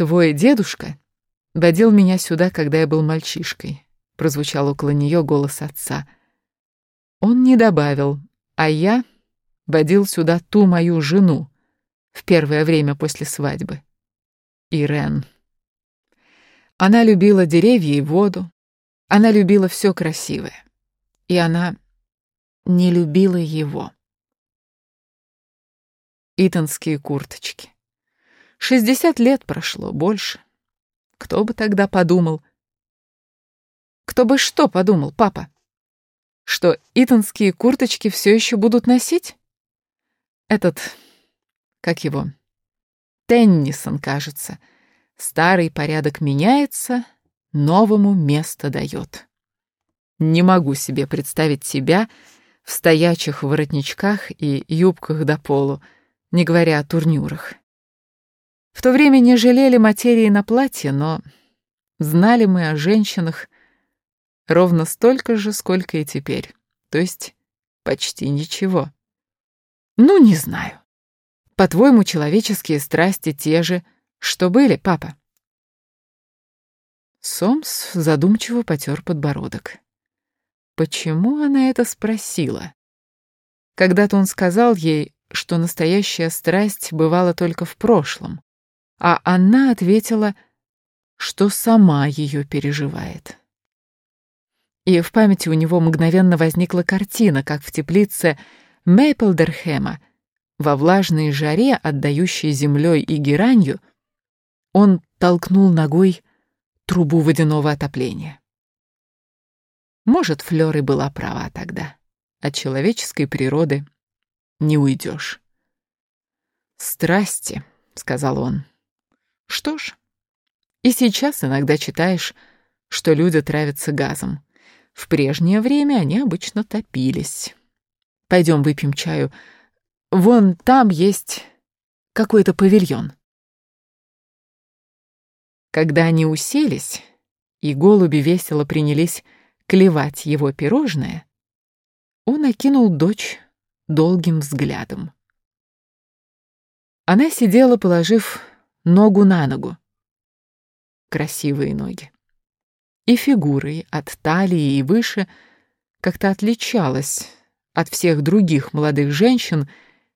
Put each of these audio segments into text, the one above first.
Твой дедушка водил меня сюда, когда я был мальчишкой, прозвучал около нее голос отца. Он не добавил, а я водил сюда ту мою жену в первое время после свадьбы. Ирен. Она любила деревья и воду, она любила все красивое, и она не любила его. Итонские курточки. Шестьдесят лет прошло, больше. Кто бы тогда подумал? Кто бы что подумал, папа? Что итонские курточки все еще будут носить? Этот, как его, Теннисон, кажется. Старый порядок меняется, новому место дает. Не могу себе представить себя в стоячих воротничках и юбках до полу, не говоря о турнюрах. В то время не жалели материи на платье, но знали мы о женщинах ровно столько же, сколько и теперь, то есть почти ничего. Ну, не знаю. По-твоему, человеческие страсти те же, что были, папа? Сомс задумчиво потер подбородок. Почему она это спросила? Когда-то он сказал ей, что настоящая страсть бывала только в прошлом, а она ответила, что сама ее переживает. И в памяти у него мгновенно возникла картина, как в теплице Мейплдерхема, во влажной жаре, отдающей землей и геранью, он толкнул ногой трубу водяного отопления. Может, Флёр и была права тогда. От человеческой природы не уйдешь. «Страсти», — сказал он. «Что ж, и сейчас иногда читаешь, что люди травятся газом. В прежнее время они обычно топились. Пойдем выпьем чаю. Вон там есть какой-то павильон». Когда они уселись, и голуби весело принялись клевать его пирожное, он окинул дочь долгим взглядом. Она сидела, положив ногу на ногу. Красивые ноги. И фигурой от талии и выше как-то отличалась от всех других молодых женщин,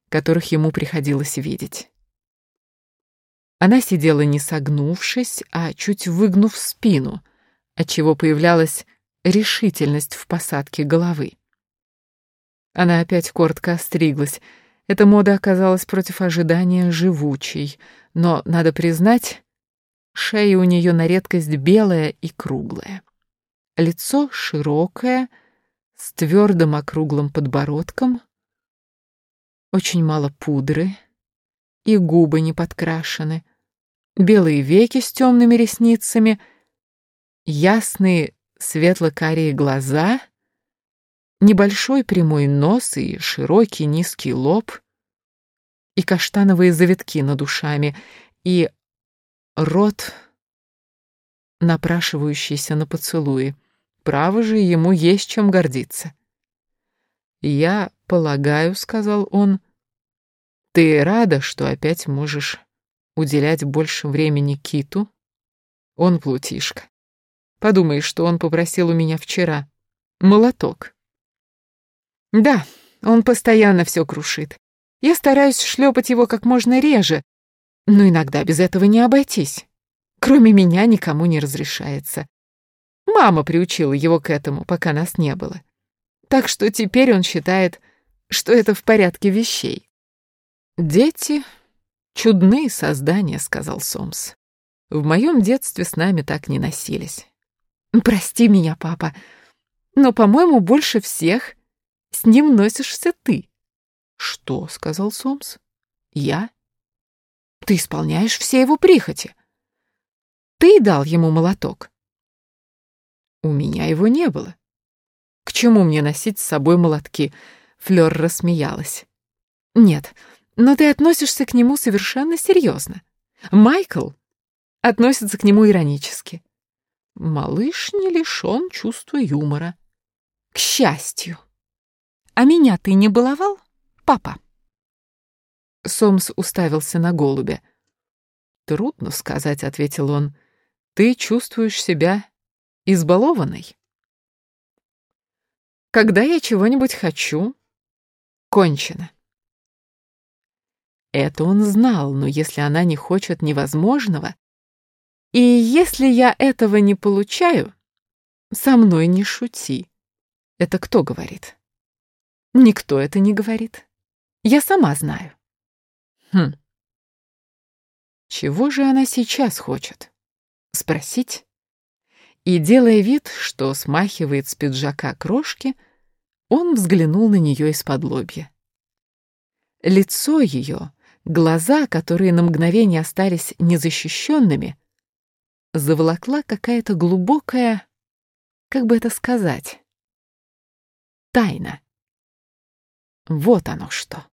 которых ему приходилось видеть. Она сидела не согнувшись, а чуть выгнув спину, отчего появлялась решительность в посадке головы. Она опять коротко остриглась. Эта мода оказалась против ожидания живучей, но, надо признать, шея у нее на редкость белая и круглая. Лицо широкое, с твердым округлым подбородком, очень мало пудры, и губы не подкрашены, белые веки с темными ресницами, ясные светло-карие глаза, небольшой прямой нос и широкий низкий лоб, и каштановые завитки над ушами, и рот, напрашивающийся на поцелуи. Право же, ему есть чем гордиться. «Я полагаю», — сказал он, — ты рада, что опять можешь уделять больше времени Киту? Он плутишка. Подумай, что он попросил у меня вчера. Молоток. Да, он постоянно все крушит. Я стараюсь шлепать его как можно реже, но иногда без этого не обойтись. Кроме меня никому не разрешается. Мама приучила его к этому, пока нас не было. Так что теперь он считает, что это в порядке вещей. «Дети — чудные создания», — сказал Сомс. «В моем детстве с нами так не носились». «Прости меня, папа, но, по-моему, больше всех с ним носишься ты». «Что?» — сказал Сомс. «Я?» «Ты исполняешь все его прихоти. Ты дал ему молоток». «У меня его не было». «К чему мне носить с собой молотки?» Флёр рассмеялась. «Нет, — но ты относишься к нему совершенно серьезно. Майкл относится к нему иронически. Малыш не лишен чувства юмора. К счастью. А меня ты не баловал, папа? Сомс уставился на голубя. Трудно сказать, ответил он. Ты чувствуешь себя избалованной? Когда я чего-нибудь хочу, кончено. Это он знал, но если она не хочет невозможного, и если я этого не получаю, со мной не шути. Это кто говорит? Никто это не говорит. Я сама знаю. Хм. Чего же она сейчас хочет? Спросить? И, делая вид, что смахивает с пиджака крошки, он взглянул на нее из-под лобья. Лицо ее Глаза, которые на мгновение остались незащищенными, заволокла какая-то глубокая, как бы это сказать, тайна. Вот оно что.